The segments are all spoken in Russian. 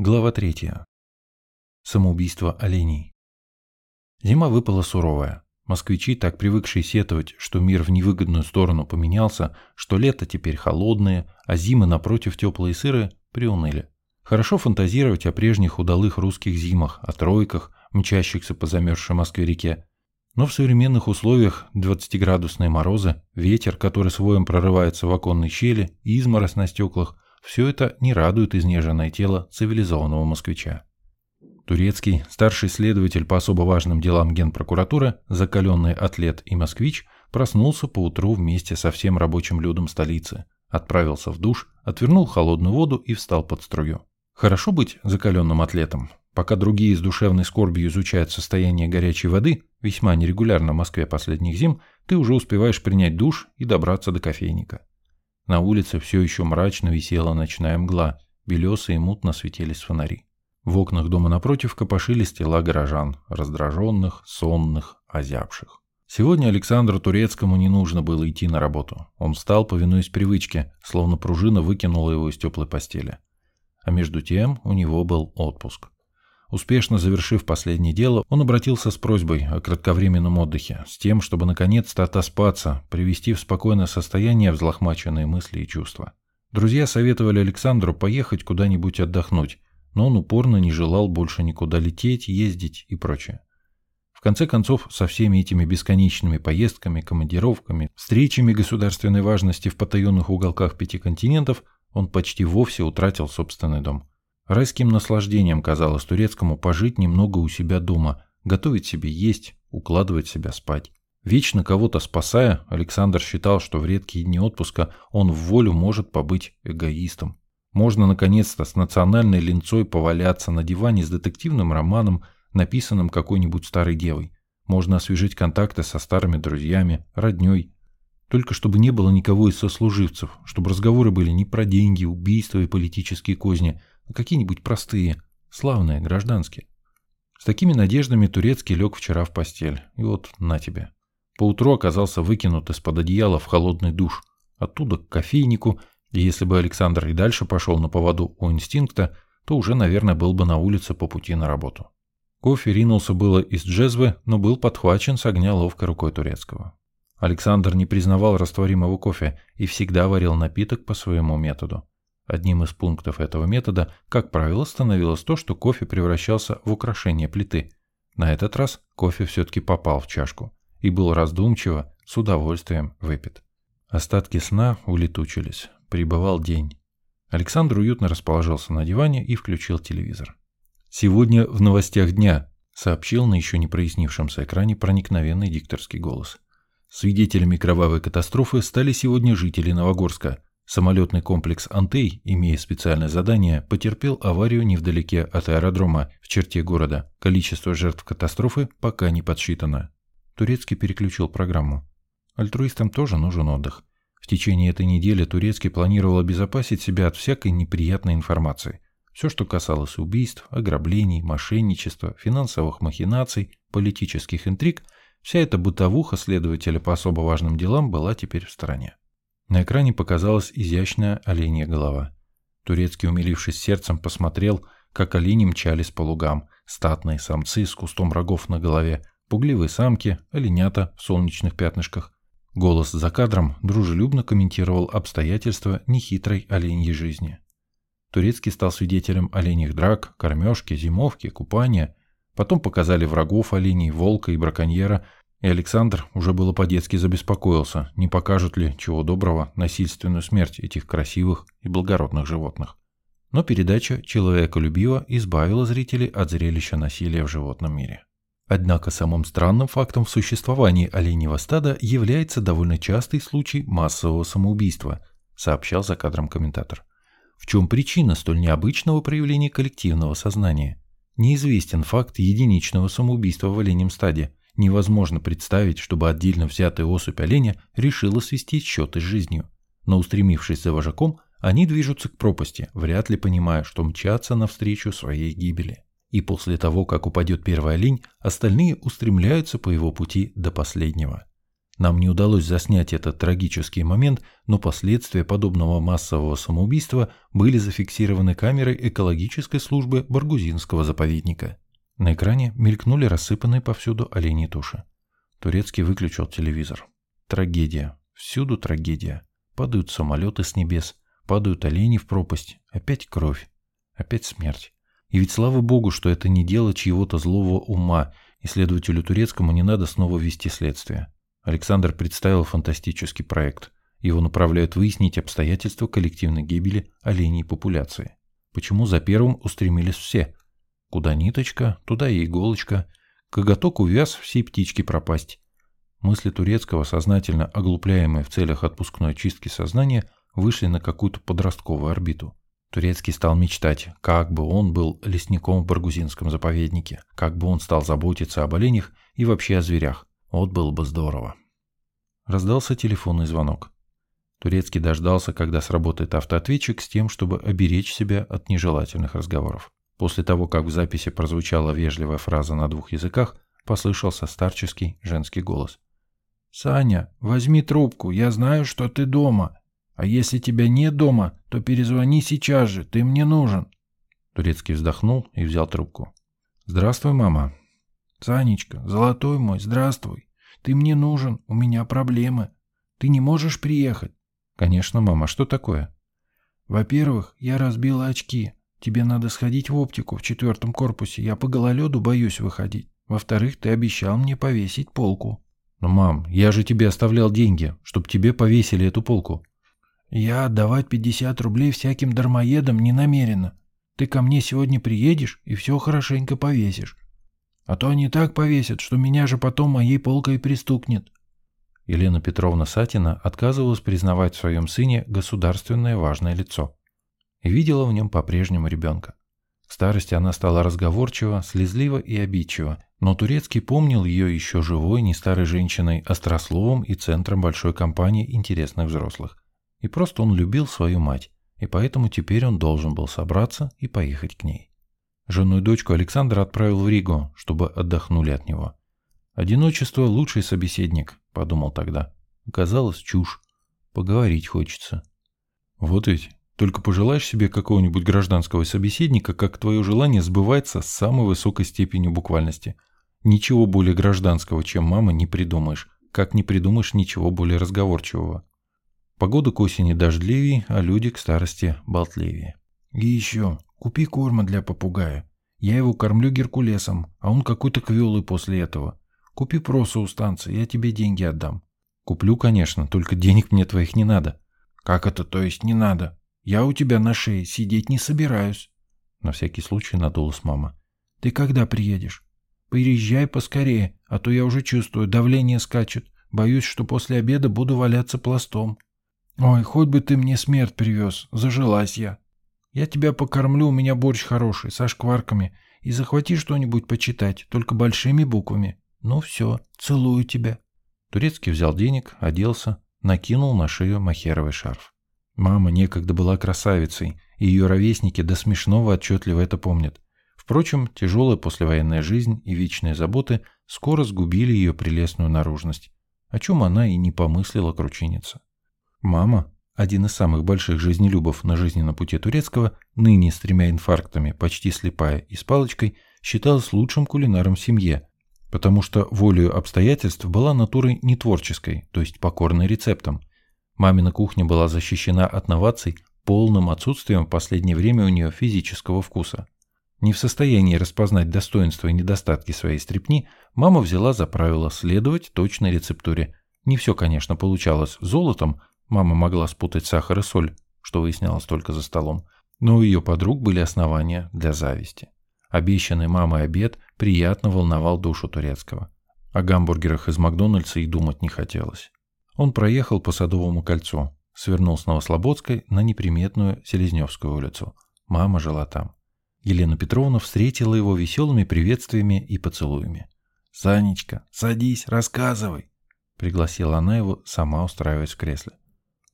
Глава третья. Самоубийство оленей. Зима выпала суровая. Москвичи, так привыкшие сетовать, что мир в невыгодную сторону поменялся, что лето теперь холодное, а зимы напротив теплые и сырые, приуныли. Хорошо фантазировать о прежних удалых русских зимах, о тройках, мчащихся по замерзшей Москве-реке. Но в современных условиях 20-градусные морозы, ветер, который своем прорывается в оконные щели, и изморозь на стеклах – все это не радует изнеженное тело цивилизованного москвича. Турецкий, старший следователь по особо важным делам Генпрокуратуры, закаленный атлет и москвич, проснулся поутру вместе со всем рабочим людом столицы, отправился в душ, отвернул холодную воду и встал под струю. Хорошо быть закаленным атлетом. Пока другие с душевной скорбью изучают состояние горячей воды, весьма нерегулярно в Москве последних зим, ты уже успеваешь принять душ и добраться до кофейника. На улице все еще мрачно висела ночная мгла, белесые и мутно светились фонари. В окнах дома напротив копошились тела горожан, раздраженных, сонных, озябших. Сегодня Александру Турецкому не нужно было идти на работу. Он встал, повинуясь привычке, словно пружина выкинула его из теплой постели. А между тем у него был отпуск. Успешно завершив последнее дело, он обратился с просьбой о кратковременном отдыхе, с тем, чтобы наконец-то отоспаться, привести в спокойное состояние взлохмаченные мысли и чувства. Друзья советовали Александру поехать куда-нибудь отдохнуть, но он упорно не желал больше никуда лететь, ездить и прочее. В конце концов, со всеми этими бесконечными поездками, командировками, встречами государственной важности в потаенных уголках пяти континентов, он почти вовсе утратил собственный дом. Райским наслаждением казалось турецкому пожить немного у себя дома, готовить себе есть, укладывать себя спать. Вечно кого-то спасая, Александр считал, что в редкие дни отпуска он в волю может побыть эгоистом. Можно наконец-то с национальной линцой поваляться на диване с детективным романом, написанным какой-нибудь старой девой. Можно освежить контакты со старыми друзьями, родней. Только чтобы не было никого из сослуживцев, чтобы разговоры были не про деньги, убийства и политические козни, какие-нибудь простые, славные, гражданские. С такими надеждами Турецкий лег вчера в постель. И вот на тебе. Поутру оказался выкинут из-под одеяла в холодный душ. Оттуда к кофейнику, и если бы Александр и дальше пошел на поводу у инстинкта, то уже, наверное, был бы на улице по пути на работу. Кофе ринулся было из джезвы, но был подхвачен с огня ловкой рукой турецкого. Александр не признавал растворимого кофе и всегда варил напиток по своему методу. Одним из пунктов этого метода, как правило, становилось то, что кофе превращался в украшение плиты. На этот раз кофе все-таки попал в чашку и был раздумчиво, с удовольствием выпит. Остатки сна улетучились. Прибывал день. Александр уютно расположился на диване и включил телевизор. «Сегодня в новостях дня», — сообщил на еще не прояснившемся экране проникновенный дикторский голос. Свидетелями кровавой катастрофы стали сегодня жители Новогорска — Самолетный комплекс «Антей», имея специальное задание, потерпел аварию невдалеке от аэродрома в черте города. Количество жертв катастрофы пока не подсчитано. Турецкий переключил программу. Альтруистам тоже нужен отдых. В течение этой недели Турецкий планировал обезопасить себя от всякой неприятной информации. Все, что касалось убийств, ограблений, мошенничества, финансовых махинаций, политических интриг, вся эта бытовуха следователя по особо важным делам была теперь в стороне. На экране показалась изящная оленья голова. Турецкий, умилившись сердцем, посмотрел, как олени мчались по лугам, статные самцы с кустом рогов на голове, пугливые самки, оленята в солнечных пятнышках. Голос за кадром дружелюбно комментировал обстоятельства нехитрой оленьей жизни. Турецкий стал свидетелем оленьих драк, кормежки, зимовки, купания. Потом показали врагов оленей, волка и браконьера – и Александр уже было по-детски забеспокоился, не покажут ли, чего доброго, насильственную смерть этих красивых и благородных животных. Но передача человеколюбива избавила зрителей от зрелища насилия в животном мире. Однако самым странным фактом в существовании оленьего стада является довольно частый случай массового самоубийства, сообщал за кадром комментатор. В чем причина столь необычного проявления коллективного сознания? Неизвестен факт единичного самоубийства в оленем стаде – Невозможно представить, чтобы отдельно взятая особь оленя решила свести счеты с жизнью. Но устремившись за вожаком, они движутся к пропасти, вряд ли понимая, что мчатся навстречу своей гибели. И после того, как упадет первый олень, остальные устремляются по его пути до последнего. Нам не удалось заснять этот трагический момент, но последствия подобного массового самоубийства были зафиксированы камерой экологической службы Баргузинского заповедника. На экране мелькнули рассыпанные повсюду оленьи туши. Турецкий выключил телевизор. Трагедия. Всюду трагедия. Падают самолеты с небес, падают олени в пропасть. Опять кровь. Опять смерть. И ведь слава богу, что это не дело чьего-то злого ума, и следователю турецкому не надо снова вести следствие. Александр представил фантастический проект. Его направляют выяснить обстоятельства коллективной гибели оленей популяции. Почему за первым устремились все? Куда ниточка, туда и иголочка. Коготок увяз, всей птички пропасть. Мысли турецкого, сознательно оглупляемые в целях отпускной чистки сознания, вышли на какую-то подростковую орбиту. Турецкий стал мечтать, как бы он был лесником в Баргузинском заповеднике, как бы он стал заботиться об оленях и вообще о зверях. Вот было бы здорово. Раздался телефонный звонок. Турецкий дождался, когда сработает автоответчик с тем, чтобы оберечь себя от нежелательных разговоров. После того, как в записи прозвучала вежливая фраза на двух языках, послышался старческий женский голос. «Саня, возьми трубку, я знаю, что ты дома. А если тебя нет дома, то перезвони сейчас же, ты мне нужен». Турецкий вздохнул и взял трубку. «Здравствуй, мама. «Санечка, золотой мой, здравствуй. Ты мне нужен, у меня проблемы. Ты не можешь приехать?» «Конечно, мама, что такое?» «Во-первых, я разбила очки. Тебе надо сходить в оптику в четвертом корпусе. Я по гололеду боюсь выходить. Во-вторых, ты обещал мне повесить полку». «Ну, мам, я же тебе оставлял деньги, чтобы тебе повесили эту полку». «Я отдавать 50 рублей всяким дармоедам не намерена. Ты ко мне сегодня приедешь и все хорошенько повесишь. А то они так повесят, что меня же потом моей полкой пристукнет. Елена Петровна Сатина отказывалась признавать в своем сыне государственное важное лицо. И видела в нем по-прежнему ребенка. В старости она стала разговорчива, слезлива и обидчива, но Турецкий помнил ее еще живой, не старой женщиной, острословом и центром большой компании интересных взрослых. И просто он любил свою мать, и поэтому теперь он должен был собраться и поехать к ней. Жену и дочку Александр отправил в Ригу, чтобы отдохнули от него. «Одиночество – лучший собеседник», – подумал тогда. Оказалось, чушь. Поговорить хочется. Вот ведь, только пожелаешь себе какого-нибудь гражданского собеседника, как твое желание сбывается с самой высокой степенью буквальности. Ничего более гражданского, чем мама, не придумаешь, как не придумаешь ничего более разговорчивого. Погода к осени дождливее, а люди к старости болтливее. И еще, Купи корма для попугая. Я его кормлю геркулесом, а он какой-то квелый после этого. Купи просу у станции, я тебе деньги отдам. Куплю, конечно, только денег мне твоих не надо. Как это, то есть не надо? Я у тебя на шее сидеть не собираюсь. На всякий случай надулась мама. Ты когда приедешь? Приезжай поскорее, а то я уже чувствую, давление скачет. Боюсь, что после обеда буду валяться пластом. Ой, хоть бы ты мне смерть привез, зажилась я. Я тебя покормлю, у меня борщ хороший, со шкварками. И захвати что-нибудь почитать, только большими буквами. Ну все, целую тебя». Турецкий взял денег, оделся, накинул на шею махеровый шарф. Мама некогда была красавицей, и ее ровесники до смешного отчетливо это помнят. Впрочем, тяжелая послевоенная жизнь и вечные заботы скоро сгубили ее прелестную наружность, о чем она и не помыслила кручиниться. Мама, один из самых больших жизнелюбов на жизненном пути турецкого, ныне с тремя инфарктами, почти слепая и с палочкой, считалась лучшим кулинаром в семье, потому что волею обстоятельств была натурой не творческой, то есть покорной рецептам. Мамина кухня была защищена от новаций полным отсутствием в последнее время у нее физического вкуса. Не в состоянии распознать достоинства и недостатки своей стрепни, мама взяла за правило следовать точной рецептуре. Не все, конечно, получалось золотом, Мама могла спутать сахар и соль, что выяснялось только за столом, но у ее подруг были основания для зависти. Обещанный мамой обед приятно волновал душу турецкого. О гамбургерах из Макдональдса и думать не хотелось. Он проехал по Садовому кольцу, свернул с Новослободской на неприметную Селезневскую улицу. Мама жила там. Елена Петровна встретила его веселыми приветствиями и поцелуями. «Санечка, садись, рассказывай», — пригласила она его, сама устраиваясь в кресле.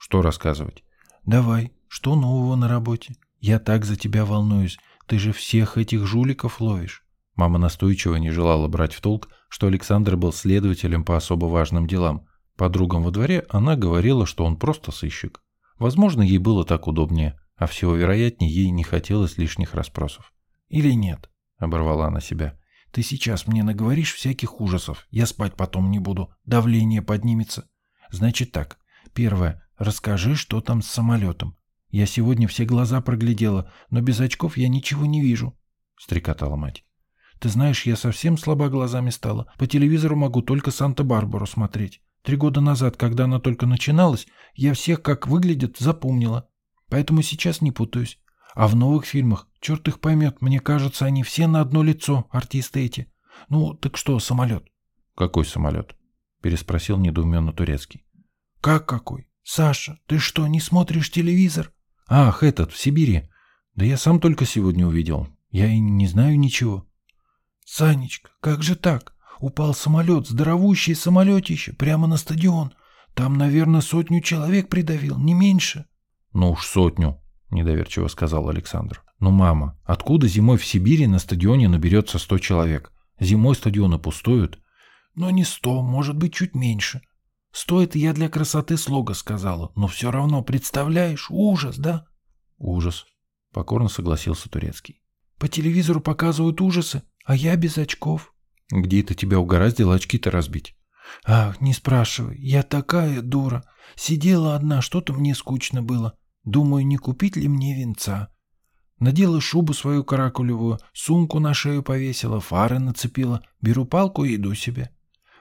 Что рассказывать? Давай, что нового на работе? Я так за тебя волнуюсь. Ты же всех этих жуликов ловишь. Мама настойчиво не желала брать в толк, что Александр был следователем по особо важным делам. Подругам во дворе она говорила, что он просто сыщик. Возможно, ей было так удобнее, а всего вероятнее ей не хотелось лишних расспросов. «Или нет?» — оборвала она себя. «Ты сейчас мне наговоришь всяких ужасов. Я спать потом не буду. Давление поднимется. Значит так. Первое. Расскажи, что там с самолетом. Я сегодня все глаза проглядела, но без очков я ничего не вижу», — стрекотала мать. «Ты знаешь, я совсем слаба глазами стала. По телевизору могу только Санта-Барбару смотреть. Три года назад, когда она только начиналась, я всех, как выглядят, запомнила. Поэтому сейчас не путаюсь. А в новых фильмах, черт их поймет, мне кажется, они все на одно лицо, артисты эти. Ну, так что, самолет? Какой самолет? Переспросил недоуменно турецкий. Как какой? Саша, ты что, не смотришь телевизор? Ах, этот, в Сибири. Да я сам только сегодня увидел. Я и не знаю ничего. Санечка, как же так? Упал самолет, здоровущий самолетище, прямо на стадион. Там, наверное, сотню человек придавил, не меньше. Ну уж сотню, недоверчиво сказал Александр. Ну, мама, откуда зимой в Сибири на стадионе наберется сто человек? Зимой стадионы пустуют. Но не сто, может быть, чуть меньше. Сто это я для красоты слога сказала, но все равно, представляешь, ужас, да? Ужас, покорно согласился Турецкий. По телевизору показывают ужасы, а я без очков. Где это тебя угораздило очки-то разбить? Ах, не спрашивай, я такая дура. Сидела одна, что-то мне скучно было. Думаю, не купить ли мне венца. Надела шубу свою каракулевую, сумку на шею повесила, фары нацепила, беру палку и иду себе.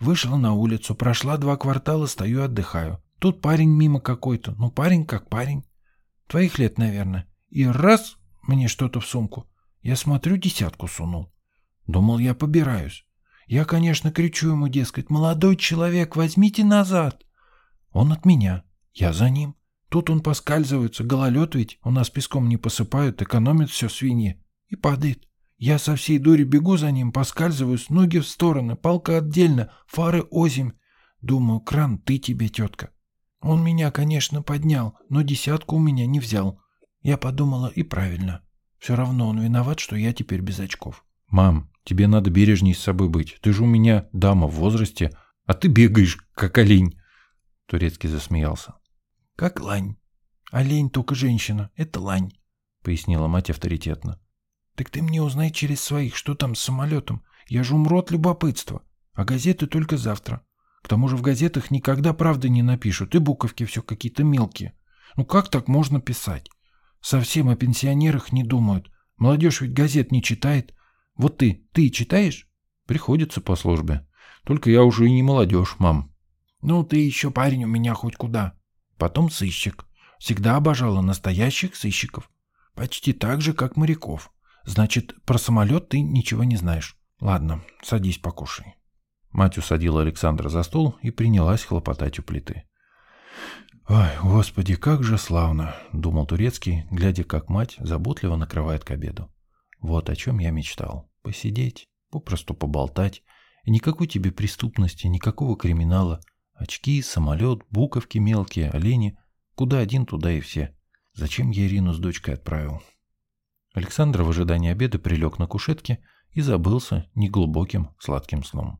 Вышла на улицу, прошла два квартала, стою, отдыхаю. Тут парень мимо какой-то, ну парень как парень. Твоих лет, наверное. И раз мне что-то в сумку. Я смотрю, десятку сунул. Думал, я побираюсь. Я, конечно, кричу ему, дескать, «Молодой человек, возьмите назад!» Он от меня, я за ним. Тут он поскальзывается, гололед ведь, у нас песком не посыпают, экономит все свиньи. И падает. Я со всей дури бегу за ним, поскальзываюсь, ноги в стороны, палка отдельно, фары озимь. Думаю, кран, ты тебе, тетка. Он меня, конечно, поднял, но десятку у меня не взял. Я подумала, и правильно. Все равно он виноват, что я теперь без очков. Мам, Тебе надо бережней с собой быть. Ты же у меня дама в возрасте, а ты бегаешь, как олень. Турецкий засмеялся. Как лань. Олень только женщина. Это лань, пояснила мать авторитетно. Так ты мне узнай через своих, что там с самолетом. Я же умру от любопытства. А газеты только завтра. К тому же в газетах никогда правды не напишут, и буковки все какие-то мелкие. Ну как так можно писать? Совсем о пенсионерах не думают. Молодежь ведь газет не читает, вот ты, ты читаешь? Приходится по службе. Только я уже и не молодежь, мам. Ну, ты еще парень у меня хоть куда. Потом сыщик. Всегда обожала настоящих сыщиков. Почти так же, как моряков. Значит, про самолет ты ничего не знаешь. Ладно, садись покушай. Мать усадила Александра за стол и принялась хлопотать у плиты. «Ой, господи, как же славно!» — думал Турецкий, глядя, как мать заботливо накрывает к обеду. Вот о чем я мечтал. Посидеть, попросту поболтать. И никакой тебе преступности, никакого криминала. Очки, самолет, буковки мелкие, олени. Куда один, туда и все. Зачем я Ирину с дочкой отправил? Александр в ожидании обеда прилег на кушетке и забылся неглубоким сладким сном.